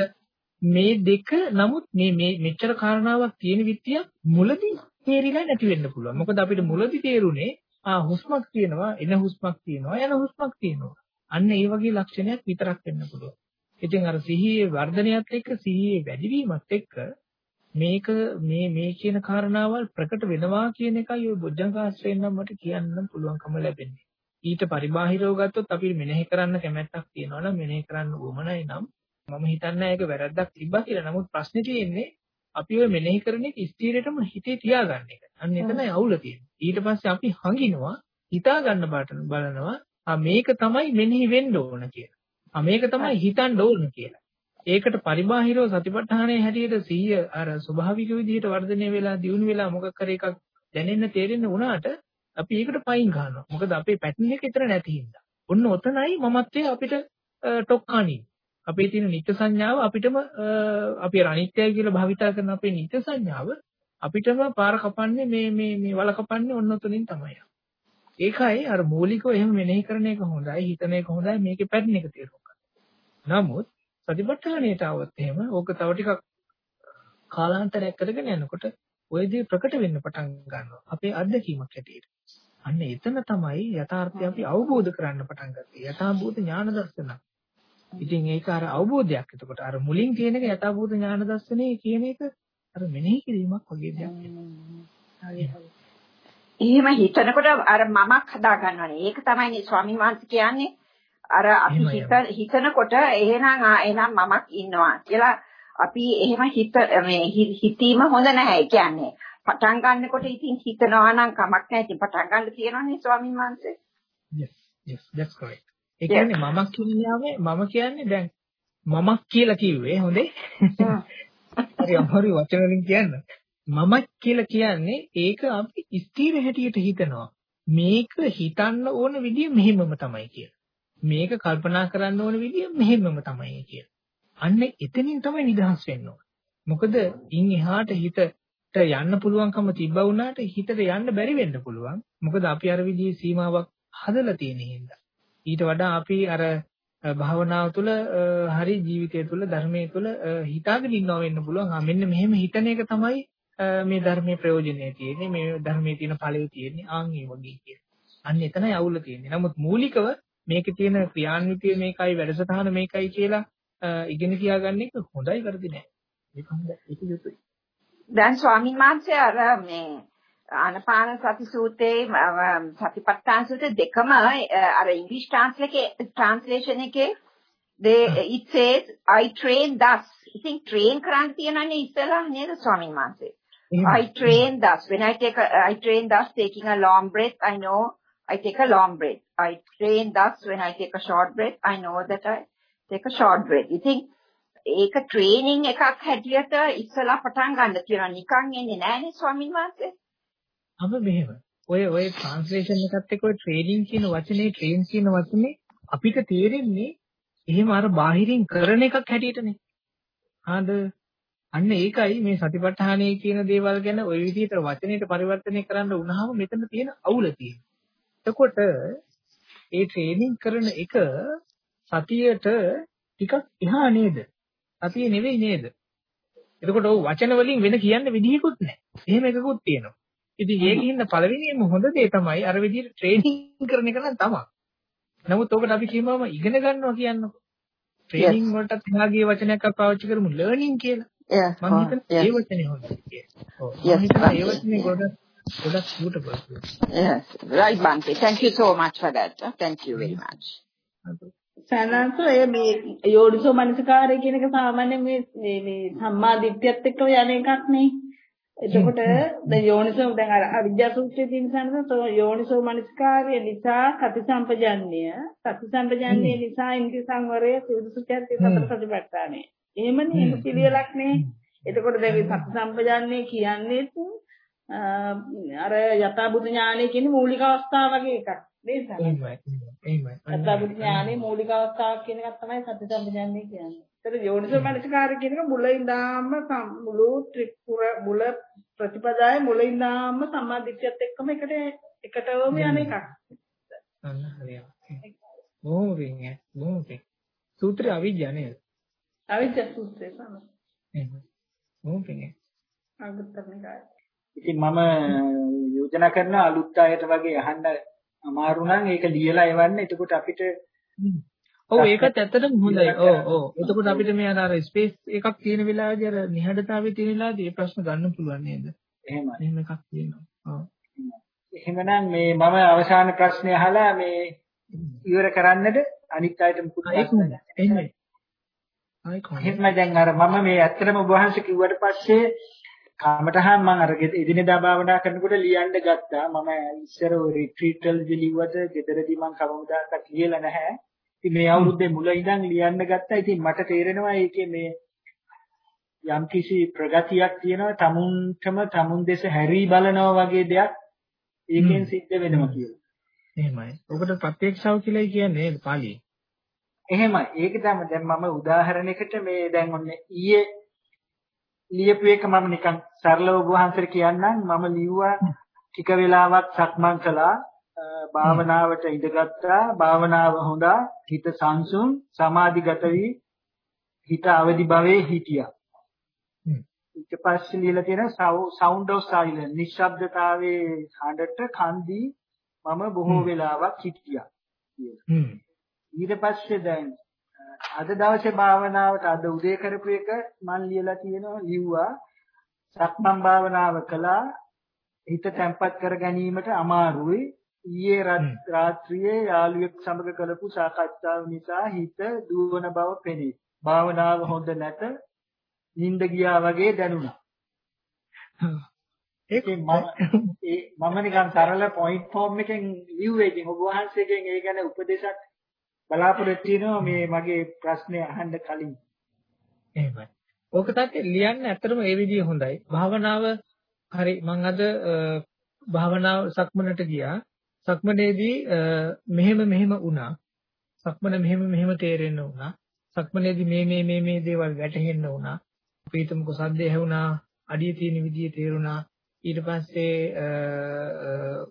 මේ දෙක නමුත් මේ මේ මෙච්චර කාරණාවක් තියෙන විත්තිය මුලදී තේරිලා නැති වෙන්න පුළුවන්. මොකද අපිට මුලදී තේරුනේ ආ හුස්මක් තියෙනවා එන හුස්මක් තියෙනවා යන හුස්මක් තියෙනවා. අන්න ඒ වගේ ලක්ෂණයක් විතරක් වෙන්න පුළුවන්. ඉතින් අර සිහියේ වර්ධනයත් එක්ක සිහියේ වැඩිවීමත් එක්ක මේක මේ මේ කියන කාරණාවල් ප්‍රකට වෙනවා කියන එකයි ওই බොජ්ජංගාශ්‍රයෙන් නම් මට කියන්න පුළුවන්කම ලැබෙන්නේ. ඊට පරිබාහිරව ගත්තොත් අපි මෙනෙහි කරන්න කැමැත්තක් තියෙනවා නම් මෙනෙහි කරන්න උවමනයි නම් මම හිතන්නේ ඒක වැරද්දක් තිබ්බා කියලා. නමුත් ප්‍රශ්නේ තියෙන්නේ අපි ඔය මෙනෙහි කරන එක ස්ථිරයටම හිතේ තියාගන්න එක. අන්න එතනයි අවුල තියෙන්නේ. ඊට පස්සේ අපි හංගිනවා හිතා ගන්න බලනවා මේක තමයි මෙනෙහි වෙන්න ඕන කියලා. මේක තමයි හිතන්න ඕන කියලා. ඒකට පරිබාහිරව සතිපට්ඨානයේ හැටියට සිහිය අර ස්වභාවික විදිහට වර්ධනය වෙලා දියුණු වෙලා මොකක් කර එකක් දැනෙන්න තේරෙන්න වුණාට අපි ඒකට පයින් ගන්නවා. මොකද අපේ පැටර්න් එක විතර නැති හින්දා. ඔන්න ඔතනයි මමත්වයේ අපිට ටොක්කානින්. අපේ තියෙන නිත්‍ය සංඥාව අපිටම අපි අනිත්‍යයි කියලා භාවිතා කරන අපේ නිත්‍ය සංඥාව අපිටම පාර කපන්නේ මේ මේ මේ වල කපන්නේ ඔන්න ඔතනින් තමයි. ඒකයි අර මූලිකව එහෙම මෙනෙහි කරන එක හොඳයි, හිතන එක හොඳයි, මේකේ පැටර්න් එක තේරුම් ගන්න. නමුත් සතිපට්ඨානයට આવත් එහෙම ඕක තව ටිකක් කාලාන්තරයක් කරගෙන යනකොට ওই දේ ප්‍රකට වෙන්න පටන් ගන්නවා. අපේ අත්දැකීමක් හැටියට. අන්න එතන තමයි යථාර්ථය අපි අවබෝධ කරන්න පටන් ගත්තේ. යථාභූත ඥාන දර්ශන. ඉතින් ඒක අර අවබෝධයක්. එතකොට අර මුලින් කියන එක යථාභූත ඥාන දර්ශනේ කියන එක අර මෙනෙහි කිරීමක් වගේ දෙයක්. එහෙම හිතනකොට අර මමක් හදා ගන්නවනේ. ඒක තමයි ස්වාමීන් වහන්සේ කියන්නේ අර අපි හිත හිතනකොට එහෙනම් එහෙනම් මමක් ඉන්නවා කියලා අපි එහෙම හිත මේ හිතීම හොඳ නැහැ. කියන්නේ පටන් ගන්නකොට ඉතින් හිතනවා නම් කමක් නැහැ. ඉතින් පටන් ගන්න තියෙනවනේ ස්වාමීන් වහන්සේ. yes yes that's correct. ඒ කියන්නේ මමක් කියන්නේ මම කියන්නේ දැන් මමක් කියලා කිව්වේ හොඳේ. හරි අමාරු වචන වලින් කියන්න. මමක් කියලා කියන්නේ ඒක අපි ස්ථිර හැටියට හිතනවා. මේක හිතන්න ඕන විදිය මෙහෙමම තමයි කියලා. මේක කල්පනා කරන්න ඕන විදිය මෙහෙමම තමයි කියලා. අන්න එතනින් තමයි නිදහස් වෙන්න ඕන. මොකද ඉන් එහාට හිතට යන්න පුළුවන්කම තිබ්බා වුණාට හිතට යන්න බැරි වෙන්න පුළුවන්. මොකද අපි අර විදිහේ සීමාවක් හදලා තියෙන හින්දා. ඊට වඩා අපි අර භාවනාව තුළ හරි ජීවිතය තුළ ධර්මයේ තුළ හිතාගෙන ඉන්නවා වෙන්න පුළුවන්. ආ මෙන්න මෙහෙම හිතන එක තමයි මේ ධර්මයේ ප්‍රයෝජනය තියෙන්නේ. මේ ධර්මයේ තියෙන ඵලය තියෙන්නේ. ආන් ඒ වගේ කියන. අන්න එතනයි අවුල තියෙන්නේ. නමුත් මූලිකව මේකේ තියෙන ක්‍රියාන්විතය මේකයි වැඩසටහන මේකයි කියලා ඉගෙන තියාගන්න එක හොඳයි වැරදි නෑ. ඒක හොඳයි. ඒක යුතුයි. දැන් ස්වාමීන් වහන්සේ අර මේ ආනපාන සති සූත්‍රයේ සතිපට්ඨාන සූත්‍ර දෙකම අර ඉංග්‍රීසි ට්‍රාන්ස්ලේෂන් එකේ they it says I train thus. ඉතින් train කරන්න තියනනේ ඉස්සලා නේද ස්වාමීන් වහන්සේ? I train thus. When I take a, I train thus taking a long breath, I know I take a long breath. I train thus when I take a short breath, I know that I take a short breath. ඉතින් ඒක training එකක් හැටියට ඉස්සලා පටන් ගන්න තියෙනවා. නිකන් එන්නේ නෑනේ ස්වාමීන් වහන්සේ. අප මෙහෙම. ඔය ඔය ට්‍රාන්ස්ලේෂන් එකත් එක්ක ඔය ට්‍රේනින් කියන වචනේ ට්‍රේන් කියන වචනේ අපිට තේරෙන්නේ එහෙම අර බාහිරින් කරන එකක් හැටියටනේ. ආද අන්න ඒකයි මේ සතිපට්ඨානය කියන දේවල් ගැන ওই විදිහට වචනයට පරිවර්තනය කරන්න වුණාම මෙතන තියෙන අවුල තියෙන්නේ. එතකොට ඒ ට්‍රේනින් කරන එක සතියට ටිකක් එහා නේද? සතිය නෙවෙයි නේද? එතකොට ඔව් වචන වලින් වෙන කියන්න විදිහකුත් නැහැ. එහෙම එකකුත් තියෙනවා. ඉතින් ඒකින්ද පළවෙනිම හොඳ දේ තමයි අර විදිහට ට්‍රේනින් කරන එක නම් තමයි. නමුත් ඔකට අපි කියමම ඉගෙන ගන්නවා කියන්නකො. ට්‍රේනින් වලටත් එහාගේ වචනයක් අපි පාවිච්චි කරමු ලර්නින් කියලා. මම හිතන්නේ ඒ වචනේ හොඳයි කියලා. ඔව්. ඒ වචනේ ගොඩක් ගොඩක් suitable. Yes. Right, Bante. Thank you so much for that. Thank you very much. සනන්ත ඔය මේ යෝනිසෝ මනසිකාරය කියන එක සාමාන්‍යයෙන් මේ මේ මේ සම්මා දිට්ඨියත් එක්ක යන එකක් නේ. එතකොට දැන් යෝනිසෝ දැන් අර අවිද්‍යා සූත්‍රයේ තියෙන සනන්ත යෝනිසෝ මනසිකාරය නිසා සති සම්පජන්ණය සති සම්පජන්ණය නිසා ඉන්ද්‍රිය සංවරය සුදුසුකම් තියෙන සතිපට්ඨානය. එහෙමනේ පිළිවෙලක් නේ. එතකොට දැන් සති සම්පජන්ණය කියන්නේ අර යථාබුද්ධ ඥානය කියන මූලික අවස්ථාව වගේ එකක්. නේද? එහෙමයි. එහෙමයි. යථාබුද්ධ ඥානයේ මූලික අවස්ථාවක් කියන එකක් තමයි සති සම්පජන්ණය කියන්නේ. ඒතර යෝනිසෝ මනසිකාරය කියන එක මුල ඉඳාම මුළු ත්‍රිපුර මුල ප්‍රතිපදාවේ මුල ඉඳාම සම්මාදිට්ඨියත් එක්කම එකට එකටවම යන එකක්. අන්න හරියට. බොහොම පිං බොහොම පිං. සූත්‍රය අවිජ්ජා නේද? අවිජ්ජා සූත්‍රය තමයි. එහෙම. බොහොම පිං. අගතරණිකාය. ඉතින් මම යෝජනා කරන අලුත් අයට වගේ අහන්න අමාරු නම් ඒක ලියලා එවන්න. එතකොට අපිට ඔව් ඒකත් ඇත්තටම හොඳයි. ඔව් ඔව්. එතකොට අපිට මේ අර ස්පේස් එකක් තියෙන වෙලාවේදී අර නිහඬතාවයේ තියෙන වෙලාවේදී මේ ප්‍රශ්න ගන්න පුළුවන් නේද? එහෙමයි. එහෙම එකක් තියෙනවා. ඔව්. එහෙමනම් මේ මම අවසාන ප්‍රශ්නේ අහලා මේ ඉවර කරන්නද අනිත් අයට මුකුත්. එහෙමයි. එහෙමයි දැන් අර මම මේ ඇත්තටම ඔබ වහන්සේ කිව්වට පස්සේ කාමටහන් මම අර එදිනෙදා භාවනා කරනකොට ලියන්න ගත්තා. මම ඉස්සර ඔය රිට්‍රීට් වලදී ලිව්වට ගෙදරදී මම කවමදාකත් ලියලා නැහැ. ඉතින් මේ අවුරුද්දේ මුල ඉඳන් ලියන්න ගත්තා. ඉතින් මට තේරෙනවා ඒකේ මේ යම්කිසි ප්‍රගතියක් තියෙනවා. tamunටම tamun දෙස හැරී බලනවා වගේ දෙයක් ඒකෙන් සිද්ධ වෙනවා කියලා. එහෙමයි. ඔකට ප්‍රත්‍යක්ෂව කියලායි කියන්නේ පාලියේ. එහෙමයි. ඒක තමයි දැන් මම උදාහරණයකට මේ දැන් ඔන්න ඊයේ ලියපු එක මම නිකන් සරලව ඔබ වහන්සේට කියන්නම්. මම ලිව්වා ටික වෙලාවක් සක්මන් කළා. භාවනාවට ඉඳගත්තා. භාවනාව හොඳා. හිත සංසුන් සමාධිගත වී හිත අවදි භවයේ හිටියා. ඊට පස්සේ ලියලා තියෙන sound of silence නිශ්ශබ්දතාවයේ හඬට කන්දී මම බොහෝ වෙලාවක් හිටියා ඊට පස්සේ දැන් අද දවසේ භාවනාවට අද උදේ කරපු එක මම ලියලා තියෙනවා ලිව්වා සක්මන් භාවනාව කළා හිත තැම්පත් කර ගැනීමට අමාරුයි. ඊයේ රාත්‍රියේ යාළුවෙක් සමග කළපු සාකච්ඡාව නිසා හිත දුවන බව පෙනේ. භාවනාව හොඳ නැත. නිින්ද ගියා වගේ දැනුණා. ඒක මම නිකන් සරල පොයින්ට් ෆෝම් එකෙන් ලිව්වේ ඉතින් ඔබ වහන්සේගෙන් ඒ ගැන උපදේශක් බලාපොරොත්තු වෙනවා මේ මගේ ප්‍රශ්නේ අහන්න කලින්. එහෙමයි. ඕක තාත්තේ ලියන්න ඇත්තටම ඒ විදිහ හොඳයි. භාවනාව හරි මම අද භාවනාව සක්මනට ගියා. සක්මනේදී මෙහෙම මෙහෙම වුණා. සක්මන මෙහෙම මෙහෙම තේරෙන්න වුණා. සක්මනේදී මේ මේ මේ මේ දේවල් වැටහෙන්න වුණා. අපි හිතමුකෝ සද්ද ඇහුණා, අඩිය තියෙන විදිය තේරුණා. ඊට පස්සේ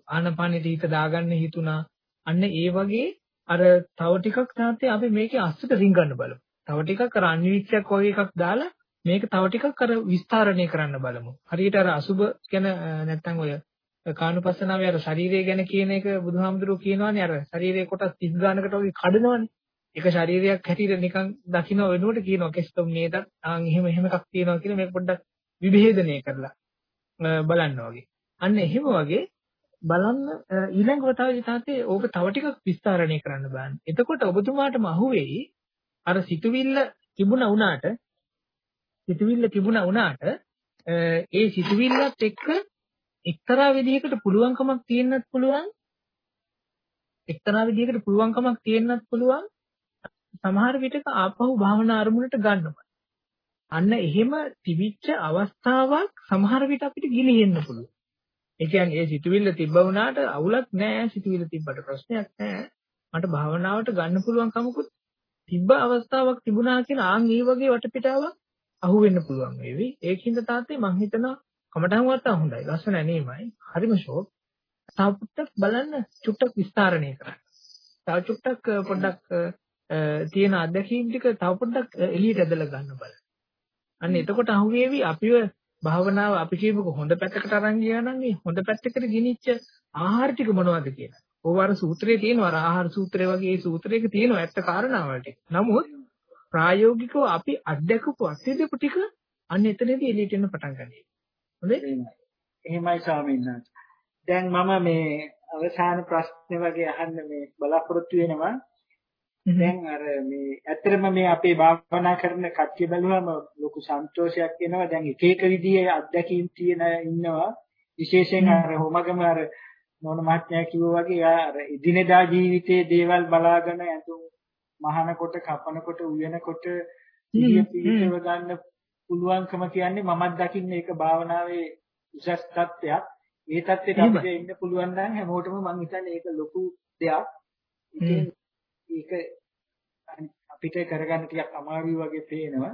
ආනපානෙට හිත දාගන්න හිතුණා. අන්න ඒ වගේ අර තව ටිකක් තාත්තේ අපි මේකේ අස්සට රිංගන්න බලමු. තව ටිකක් අර අනිවිච්චයක් වගේ එකක් දාලා මේක තව ටිකක් අර විස්තරණය කරන්න බලමු. හරියට අර අසුබ ගැන නැත්තම් ඔය කානුපස්සනාවේ අර ශරීරය ගැන කියන එක බුදුහාමුදුරුවෝ කියනවානේ අර ශරීරයේ කොටස් 30 ගානකට වගේ කඩනවනේ. එක ශරීරයක් හැටියට නිකන් දකින්න වෙනුවට කියනවා කෙස්තොම් නේද? ආන් එහෙම එහෙම එකක් තියෙනවා කියලා මේක පොඩ්ඩක් විභේදනය කරලා බලන්න වගේ. අන්න එහෙම වගේ බලන්න ඊළඟ වතාවේ තාත්තේ ඕක තව ටිකක් විස්තරණය කරන්න බලන්න. එතකොට ඔබතුමාටම අහුවෙයි අර සිතුවිල්ල තිබුණා වුණාට සිතුවිල්ල තිබුණා වුණාට ඒ සිතුවිල්ලත් එක්ක එක්තරා විදිහකට පුළුවන්කමක් තියෙන්නත් පුළුවන් එක්තරා විදිහකට පුළුවන්කමක් තියෙන්නත් පුළුවන් සමහර විටක ආපහු භාවනා අරමුණට ගන්නවා. අන්න එහෙම තිබිච්ච අවස්ථාවක් සමහර විට අපිට ගිලිහෙන්න පුළුවන්. ඒ කියන්නේ ඒ සිතුවිල්ල තිබ්බ වුණාට අවුලක් නැහැ සිතුවිල්ල තිබ්බට ප්‍රශ්නයක් නැහැ. මට භාවනාවට ගන්න පුළුවන් කමකුත් තිබ්බ අවස්ථාවක් තිබුණා කියන ආන් ඒ වගේ වටපිටාවක් අහුවෙන්න පුළුවන් වේවි. ඒකින්ද තාත්තේ මං හිතනවා කමටහන් වත්තා හොඳයි. ලස්සන නේමයි. හරිම ෂෝක්. තාපුට්ටක් බලන්න චුට්ටක් විස්තරණය කරන්න. තව චුට්ටක් පොඩ්ඩක් තියෙන අත්දැකීම් ටික තව පොඩ්ඩක් එළියට ඇදලා ගන්න බලන්න. අන්න එතකොට අහුවේවි අපිව භාවනාව අපි කියමුකෝ හොඳ පැත්තකට අරන් ගියා නම් මේ හොඳ පැත්තකට ගෙනිච්ච ආහාර ටික මොනවද කියලා. ඕවාර සූත්‍රයේ තියෙනවා ආහාර සූත්‍රය වගේ ඒ සූත්‍රයක තියෙනවා ඇත්ත කාරණාවල් ටික. නමුත් ප්‍රායෝගිකව අපි අත්දැකපු අත්දැකපු ටික අන්න එතනදී එළියට එන්න පටන් ගන්නවා. හොඳේ? එහෙමයි ස්වාමීන් වහන්සේ. දැන් මම මේ අවසාන ප්‍රශ්නේ වගේ අහන්න මේ බලාපොරොත්තු වෙනවා. දැන් අර මේ ඇත්තටම මේ අපේ භාවනා කරන කට්ටිය බැලුවම ලොකු සන්තෝෂයක් එනවා. දැන් එක එක විදිහේ අත්දැකීම් තියෙන ඉන්නවා. විශේෂයෙන් අර හොමගම අර නෝන මහත්මයා කිව්වා වගේ අර ඉදිනදා ජීවිතයේ දේවල් බලාගෙන ඇතුම් මහනකොට කපනකොට උයනකොට පිහිටව ගන්න පුළුවන්කම කියන්නේ මමත් දකින්න ඒක භාවනාවේ උසස් තත්ත්වයක්. ඒ තත්ත්වයට අපිට ඉන්න පුළුවන් නම් හැමෝටම මම හිතන්නේ ඒක ලොකු දෙයක්. ඒක අපිට කරගන්න ටිකක් අමාරුයි වගේ පේනවා.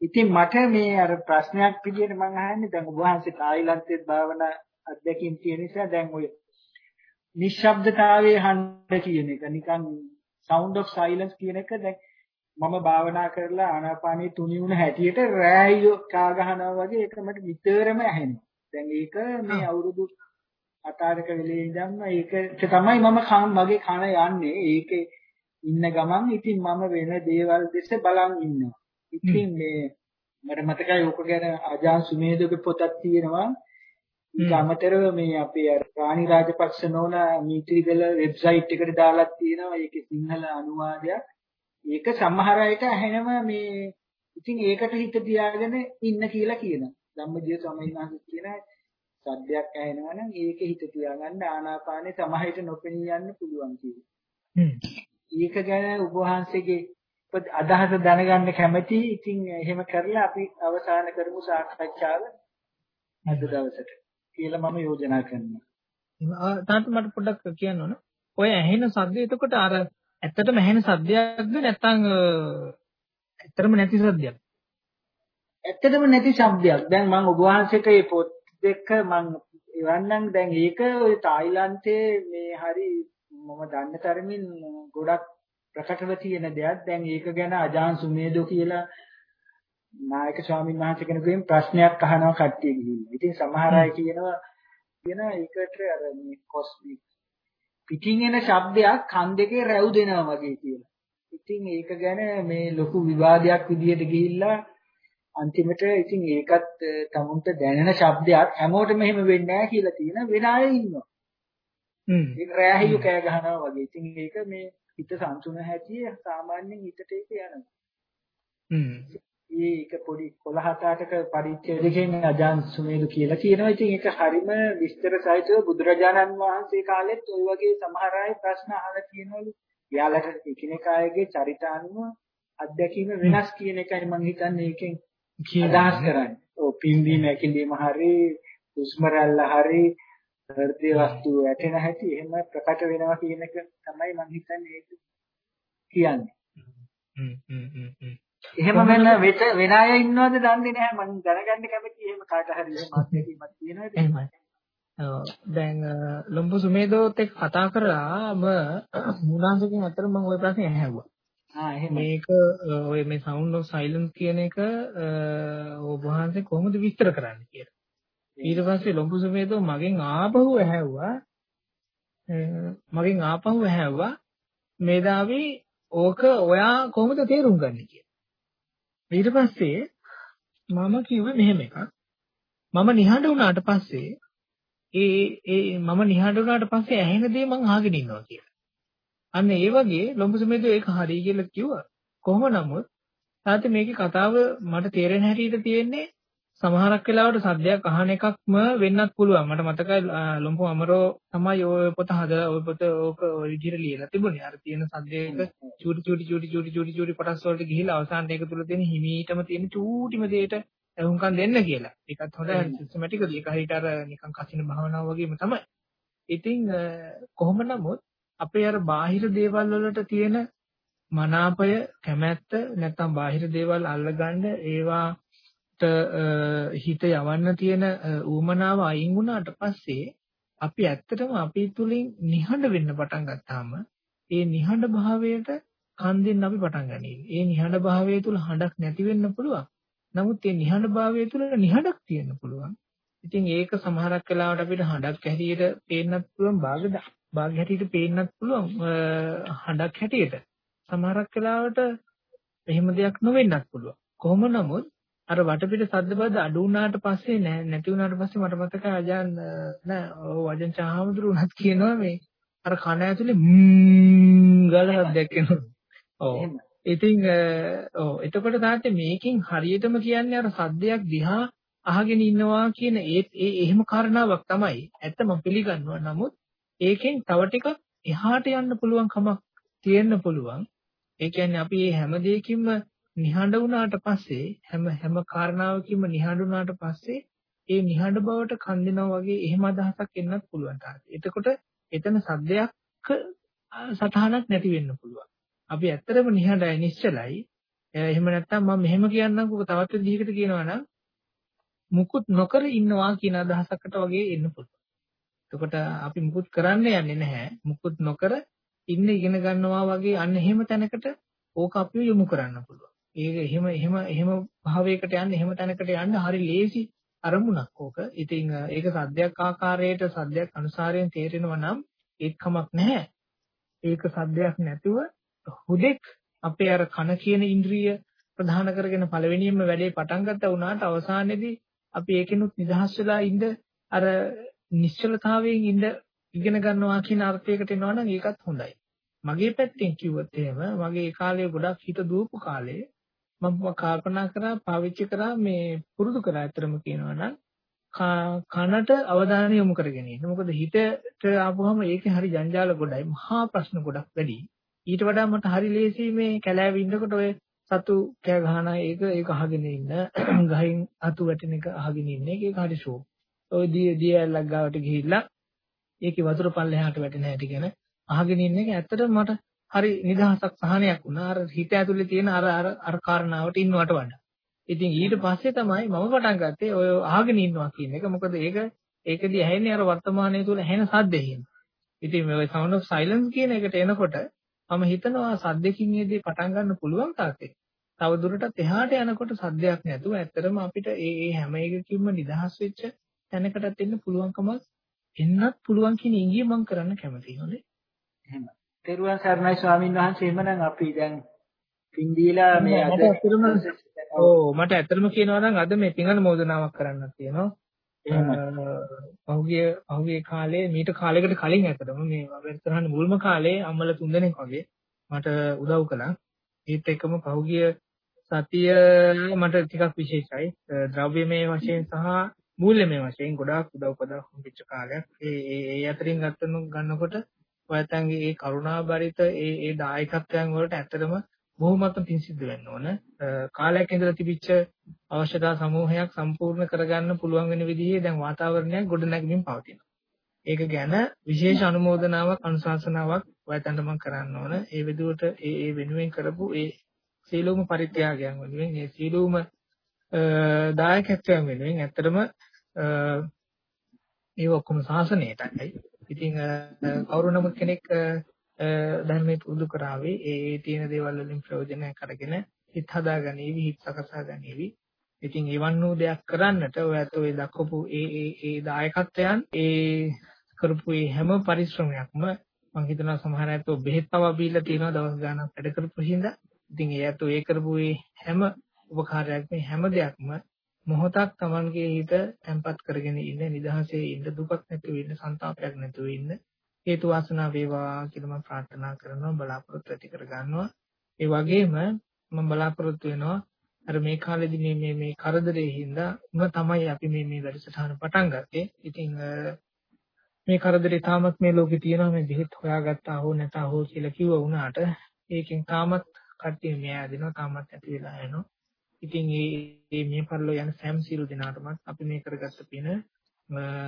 ඉතින් මට මේ අර ප්‍රශ්නයක් විදියට මම අහන්නේ දැන් ඔබ වහන්සේ තායිලන්තයේ භාවනා අධ්‍යක්ෂින් තියෙන නිසා දැන් ඔය නිශ්ශබ්දතාවයේ හඬ කියන එක නිකන් sound of silence කියන එක දැන් මම භාවනා කරලා ආනාපානිය තුනි වුණ හැටියට රෑයෝ කා ගහනවා වගේ ඒක මට විතරම ඇහෙනවා. දැන් ඒක මේ අවුරුදු අතාරක වෙලේ ඉඳන්ම ඒක තමයි මම මගේ කන යන්නේ. ඒකේ ඉන්න ගමන් ඉතින් මම වෙන දේවල් දෙස බලන් ඉන්නවා. ඉතින් මේ මට මතකයි ඕක ගැන අජාන් සුමේදගේ පොතක් තියෙනවා. ඊට අමතරව මේ අපේ රාණි රාජපක්ෂ නෝන මීත්‍රිගල වෙබ්සයිට් එකට දාලා තියෙනවා. ඒකේ සිංහල අනුවාදයක්. ඒක සමහර අයට ඇහෙනවා මේ ඉතින් ඒකට හිත තියාගෙන ඉන්න කියලා කියනවා. ධම්මජීව ස්වාමීන් වහන්සේ කියන සද්දයක් ඇහෙනවා නම් ඒක හිත තියාගන්න ආනාපානේ සමහිත නොපෙනී යන්න පුළුවන් කියලා. ඒක ගැන ඔබ වහන්සේගේ අදහස දැනගන්න කැමැති. ඉතින් එහෙම කරලා අපි අවසන් කරමු සාකච්ඡාව අද දවසට කියලා මම යෝජනා කරනවා. තාත්ත මට පොඩ්ඩක් කියන්න ඕන. ඔය ඇහෙන සද්ද එතකොට අර ඇත්තටම ඇහෙන සද්දයක්ද නැත්නම් ඇත්තටම නැති සද්දයක්? ඇත්තටම නැති ශබ්දයක්. දැන් මම ඔබ වහන්සේට මේ පොත් දෙක මම එවන්නම් දැන් ඒක ඔය තායිලන්තයේ මේ හරි මම දන්න තරමින් ගොඩක් ප්‍රකටව තියෙන දෙයක්. දැන් ඒක ගැන අජාන් සුමේදෝ කියලා නායක ස්වාමීන් වහන්සේ කෙනෙකුගෙන් ප්‍රශ්නයක් අහනවා කට්ටිය ගිහින්. ඉතින් සමහර අය කියනවා කියන ඒකට අර මේ කොස්මික් පිටින් එන ශබ්දයක් කන් දෙකේ රැව් දෙනවා වගේ කියලා. ඉතින් ඒක ගැන මේ ලොකු විවාදයක් විදියට ගිහිල්ලා අන්තිමට ඉතින් ඒකත් තමුන්ට දැනෙන ශබ්දයක් හැමෝටම එහෙම වෙන්නේ නැහැ කියලා තියෙන වෙන අය ඉන්නවා. ඒක රෑහියු කෑ ගහනවා වගේ. ඉතින් ඒක මේ හිත සංසුන හැටි සාමාන්‍යයෙන් හිතට ඒක යනවා. හ්ම්. ඒක පොඩි 17ක පරිච්ඡේදකෙන් අජාන් සුමේදු කියලා කියනවා. ඉතින් ඒක හරිම විස්තර සහිතව බුදුරජාණන් වහන්සේ කාලෙත් ওই වගේ සමහර අය ප්‍රශ්න අහලා තියෙනවලු. යාලට එකිනෙකාගේ චරිතානුව අත්දැකීම වෙනස් කියන එකයි මම හිතන්නේ ඒකෙන් අදහස් කරන්නේ. ඔව් පින්දීම ඇකිලිම හරි හුස්ම රැල්ල හරි හෘදේ වස්තු වැටෙන හැටි එහෙම ප්‍රකට වෙනවා කියන එක තමයි මම හිතන්නේ ඒක කියන්නේ. හ්ම් හ්ම් හ්ම් එහෙම වෙන වෙත වෙන අය ඉන්නවද? දන්නේ නැහැ. මම දැනගන්න කැමතියි එහෙම කාට හරි එහෙම අත්දැකීමක් තියෙනවද? එහෙමයි. දැන් ලොම්බු සුමේදෝත් එක්ක කතා කරාම මුලාංශකින් අතර මම ওই ප්‍රශ්නේ ඇහුවා. ආ එහෙම මේක ඔය මේ sound of silence කියන එක ඔබ වහන්සේ කොහොමද විස්තර කරන්නේ කියලා ඊට පස්සේ ලොම්බු සුමේදෝ මගෙන් ආපහු ඇහැව්වා මගෙන් ආපහු ඇහැව්වා මේදාවේ ඕක ඔයා කොහොමද තේරුම් ගන්නේ කියලා ඊට පස්සේ මම කිව්වේ මෙහෙම එකක්. මම නිහඬ වුණාට පස්සේ ඒ ඒ මම නිහඬ වුණාට පස්සේ ඇහෙන දේ මං අහගෙන ඉන්නවා කියලා. අන්න ඒ වගේ ලොම්බසමේදෝ ඒක හරි කියලා කිව්වා. කොහොම නමුත් තාත්තේ මේකේ කතාව මට තේරෙන හැටියට තියෙන්නේ සමහරක් වෙලාවට සද්දයක් අහන එකක්ම වෙන්නත් පුළුවන්. මට මතකයි ලොම්පු අමරෝ තමයි ඔය පොත හදලා ඔය පොත ඕක ඔය විදිහට ලියලා තිබුණේ. අර තියෙන සද්දයක චූටි චූටි චූටි චූටි චූටි චූටි කොටස් වලට ගිහිලා අවසානට ඒක තුල තියෙන හිමීටම තියෙන චූටිම දෙයට එහුම්කම් දෙන්න කියලා. ඒකත් හොඳ සිස්ටමැටිකලි ඒක හරියට අර නිකන් කසින භාවනාව වගේම තමයි. ඉතින් කොහොම නමුත් අපේ අර බාහිර දේවල් වලට තියෙන මනාපය කැමැත්ත නැත්නම් බාහිර දේවල් අල්ලගන්න ඒවා හිත යවන්න තියෙන ඌමනාව අයින් වුණාට පස්සේ අපි ඇත්තටම අපි තුලින් නිහඬ වෙන්න පටන් ගත්තාම ඒ නිහඬ භාවයට කන් දෙන්න අපි පටන් ගනියි. ඒ නිහඬ භාවය තුල හඬක් නැති වෙන්න පුළුවන්. නමුත් ඒ නිහඬ භාවය තුල නිහඬක් තියෙන්න පුළුවන්. ඉතින් ඒක සමහරක් වෙලාවට අපිට හඬක් හැටියට පේන්නත් පුළුවන් භාග භාග හැටියට පේන්නත් පුළුවන් හඬක් හැටියට. සමහරක් වෙලාවට එහෙම දෙයක් නොවෙන්නත් පුළුවන්. කොහොම නමුත් අර වටපිට සද්ද බද්ද අඩු වුණාට පස්සේ නෑ නැති වුණාට පස්සේ මට මතකයි අජාන් නෑ ඔව් අජන් චාහමඳුරු උනත් කියනවා මේ අර කන ඇතුලේ ම්ම් ගාලා සද්දයක් එනවා. ඔව්. ඉතින් ඔව් එතකොට තාත්තේ මේකෙන් හරියටම කියන්නේ අර සද්දයක් දිහා අහගෙන ඉන්නවා කියන ඒ ඒ එහෙම කාරණාවක් තමයි. ඇත්තම පිළිගන්නවා. නමුත් ඒකෙන් තව ටිකක් එහාට යන්න පුළුවන් කමක් තියෙන්න පුළුවන්. ඒ කියන්නේ අපි මේ හැම දෙයකින්ම නිහඬ වුණාට පස්සේ හැම හැම කාරණාවකින්ම නිහඬ වුණාට පස්සේ ඒ නිහඬ බවට කන් දෙනවා වගේ එහෙම අදහසක් එන්නත් පුළුවන් තාත්තේ. එතකොට එතන සද්දයක් සටහනක් නැති වෙන්න පුළුවන්. අපි ඇත්තටම නිහඬයි නිශ්චලයි. එහෙම නැත්නම් මම මෙහෙම කියන්නම්කෝ තවත් විදිහකට කියනවා නම් මුකුත් නොකර ඉන්නවා කියන අදහසකට වගේ එන්න පුළුවන්. එතකොට අපි මුකුත් කරන්න යන්නේ නැහැ. මුකුත් නොකර ඉන්න ඉගෙන ගන්නවා වගේ අන්න එහෙම තැනකට ඕක අපිව යොමු කරන්න පුළුවන්. ඒක එහෙම එහෙම එහෙම භාවයකට යන්න එහෙම තැනකට යන්න හරි ලේසි අරමුණක් ඕක. ඉතින් ඒක සද්දයක් ආකාරයට සද්දයක් අනුසාරයෙන් තේරෙනවා නම් ඒකමක් නැහැ. ඒක සද්දයක් නැතුව හුදෙක් අපේ අර කන කියන ඉන්ද්‍රිය ප්‍රධාන කරගෙන පළවෙනියෙන්ම වැඩේ පටන් ගත්තා වුණාට අවසානයේදී අපි ඒකෙනුත් නිදහස් වෙලා ඉඳ අර නිශ්චලතාවයෙන් ඉඳ ඉගෙන ගන්නවා කියන අර්ථයකට එනවා නම් ඒකත් හොඳයි. මගේ පැත්තෙන් කිව්වොත් එහෙම මගේ ඒ කාලේ ගොඩක් හිත දුවපු කාලේ මම කල්පනා කරා පාවිච්චි කරා මේ පුරුදු කරා ඇත්තටම කියනවා නම් කනට අවධානය යොමු කරගෙන ඉන්න. මොකද හිතට ආපුවම ඒකේ හරි ජංජාල ගොඩයි. මහා ප්‍රශ්න ගොඩක් වැඩි. ඊට වඩා මට හරි ලේසි මේ කැලෑවේ ඉන්නකොට ඔය සතු කෑ ගහන ඒක ඒක අහගෙන ඉන්න. ගහින් අතු වැටෙන එක අහගෙන ඉන්න එක ඒක හරි ෂෝ. ඔය දී දී ඇල්ලක් ගාවට ගිහිල්ලා ඒකේ වතුර පල්ලෙහාට වැටෙන හැටි ගැන අහගෙන ඉන්න එක ඇත්තටම මට හරි නිදහසක් සහනයක් වුණා. අර හිත ඇතුලේ තියෙන අර අර අර කාරණාවට ඉන්නවට වඩා. ඉතින් ඊට පස්සේ තමයි මම පටන් ගත්තේ ඔය අහගෙන ඉන්නවා කියන එක. මොකද ඒක ඒකදී ඇහෙන්නේ අර වර්තමානයේ තුල ඇහෙන සද්දෙකින්. ඉතින් මේ sound of silence කියන එකට එනකොට මම හිතනවා සද්දකින් ඊදී පටන් ගන්න පුළුවන් තාත්තේ. තව දුරටත් එහාට යනකොට සද්දයක් නැතුව ඇත්තටම අපිට ඒ ඒ හැම එකකින්ම නිදහස් වෙච්ච තැනකටත් එන්න පුළුවන්කමක් එන්නත් පුළුවන් කියන ඉඟිය මම කරන්න කැමතියි හොඳේ. එහෙමයි. තෙරුවන් සරණයි ස්වාමින් වහන්සේ එමනම් අපි දැන් පින් දීලා මේ අද ඔව් මට ඇත්තටම කියනවා නම් අද මේ පිඟන මෝදනාවක් කරන්නත් තියෙනවා. පහුගිය පහුගිය කාලේ මීට කාලයකට කලින් ඇත්තටම මේ වැඩසටහන මුල්ම කාලේ අම්මලා තුන්දෙනෙක් වගේ මට උදව් කළා. ඒත් එක්කම පහුගිය සතිය මට ටිකක් විශේෂයි. ද්‍රව්‍යමය වශයෙන් සහ මූල්‍යමය වශයෙන් ගොඩාක් උදව් උපදව් හම්බෙච්ච කාලයක්. ඒ ඒ අතරින් ගත්තම ගන්නකොට ඔයයන්ගේ ඒ කරුණාබරිත ඒ ඒ දායකත්වයන් වලට ඇත්තටම බොහොමත්ම පිං සිද්ධ වෙන්න ඕන. කාලයක් ඉඳලා තිබිච්ච අවශ්‍යතා සමූහයක් සම්පූර්ණ කරගන්න පුළුවන් වෙන විදිහේ දැන් වාතාවරණයක් ගොඩනැගෙමින් පවතිනවා. ඒක ගැන විශේෂ අනුමೋದනාවක් අනුශාසනාවක් ඔයයන්ට මම කරන්න ඕන. ඒ විදිහට ඒ ඒ වෙනුවෙන් කරපු ඒ සීලෝම පරිත්‍යාගයන් වෙනුවෙන් ඒ සීලෝම දායකත්වයන් වෙනුවෙන් ඇත්තටම ඒ ඔක්කොම සාසනයටයි. ඉතින් කවුරු නමුත් කෙනෙක් ධර්මයේ පුරුදු කරાવી ඒ තියෙන දේවල් වලින් ප්‍රයෝජනයක් අරගෙන හිත හදාගනීවි හිත සකසා ගනීවි. ඉතින් එවන් වූ දෙයක් කරන්නට ඔයත් ඔය දක්වපු ඒ ඒ ඒ දායකත්වයන් ඒ කරපු ඒ හැම පරිශ්‍රමයක්ම මම හිතනවා සමහර අයත් බෙහෙත් පවා බීලා තියෙනවා දවස් ගාණක් වැඩ කරපු හින්දා. ඉතින් ඒත් ඒ කරපු ඒ හැම උපකාරයක්ම හැම දෙයක්ම මොහොතක් Tamanගේ හිත තැම්පත් කරගෙන ඉන්න නිදහසේ ඉන්න දුකක් නැතුව ඉන්න සංతాපයක් නැතුව ඉන්න හේතු වාසනා වේවා කියලා මම ප්‍රාර්ථනා කරනවා බලාපොරොත්තු ඇති කර ගන්නවා ඒ වගේම මම බලාපොරොත්තු වෙනවා අර මේ කාලෙදි මේ මේ මේ කරදරේ හින්දා උන තමයි අපි මේ මේ වැඩසටහන පටන් ගත්තේ. ඉතින් මේ කරදරේ තාමත් මේ ලෝකේ තියෙනවා මේ බෙහෙත් හොයාගත්තා හෝ නැතා හෝ කියලා කිව්ව වුණාට ඒකෙන් තාමත් කට්ටිය මෙයා දෙනවා තාමත් ඇති වෙලා යනවා. ඉතින් මේ මේ පරිලෝ යන සෑම සියලු දෙනාටමත් අපි මේ කරගත්ත පින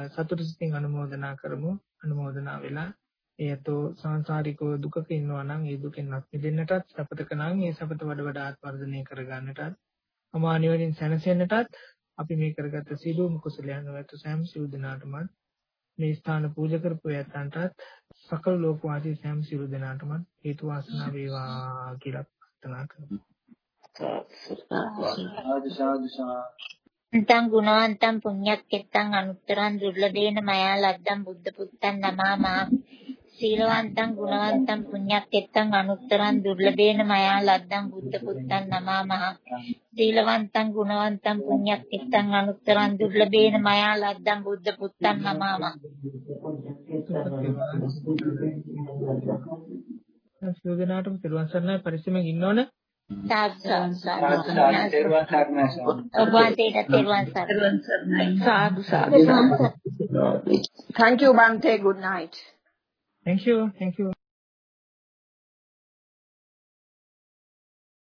සතුට සිතින් අනුමෝදනා කරමු. අනුමෝදනා වෙලා ඒතෝ සංසාරිකව දුකක ඉන්නවා නම් ඒ දුකෙන් අත් මිදෙන්නටත් සපතක නම් ඒ සපත වඩ වඩාත් වර්ධනය කරගන්නටත් අමා නිවනින් සැනසෙන්නටත් අපි මේ කරගත්ත සියලුම කුසලයන් වලට සෑම සියලු දෙනාටම මේ ස්ථාන පූජා කරපු යත්තන්ටත් සකල ලෝක වාසී සෑම සියලු දෙනාටම හේතු වාසනා වේවා කියලා ප්‍රාර්ථනා කරමු. අන්තං ගුණවන්තං පුඤ්ඤක්කෙත්තං අනුත්තරං දුර්ලභේන මයා ලද්දං බුද්ධ පුත්තං නමාමා. සීලවන්තං ගුණවන්තං පුඤ්ඤක්කෙත්තං අනුත්තරං දුර්ලභේන මයා ලද්දං බුද්ධ පුත්තං නමාමා. සීලවන්තං ගුණවන්තං පුඤ්ඤක්කෙත්තං අනුත්තරං දුර්ලභේන මයා ලද්දං බුද්ධ පුත්තං නමාමා. සෝදනාටම පිරුවන් සරණයි පරිස්සමෙන් ඉන්නවනේ සාදු Thank you, Bante. Good night. Thank you. Thank you.